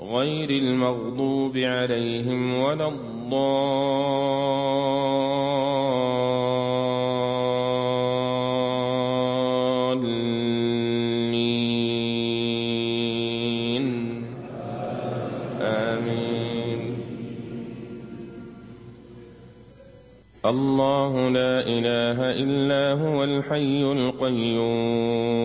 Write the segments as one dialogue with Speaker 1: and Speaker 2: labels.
Speaker 1: غير المغضوب عليهم ولا الضالين. آمين. الله لا إله إلا هو الحي القيوم.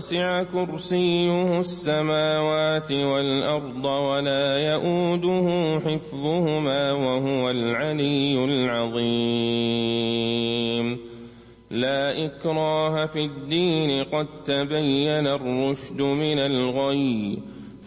Speaker 1: وسع كرسيه السماوات والأرض ولا يؤوده حفظهما وهو العلي العظيم. لا إكراه في الدين قد تبين الرشد من الغي.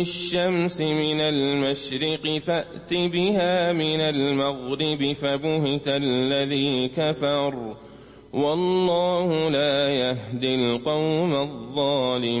Speaker 1: يأتي بالشمس من المشرق فأت بها من المغرب فبهت الذي كفر والله لا يهدي القوم الظالمين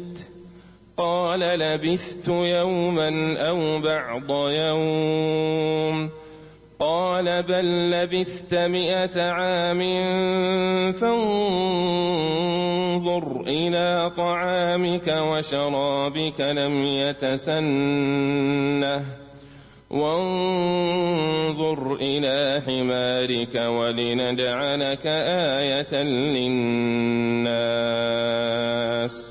Speaker 1: قال لبثت يوما أو بعض يوم. قال بل لبثت مئة عام فانظر إلى طعامك وشرابك لم يتسنه. وانظر إلى حمارك ولنجعلك آية للناس.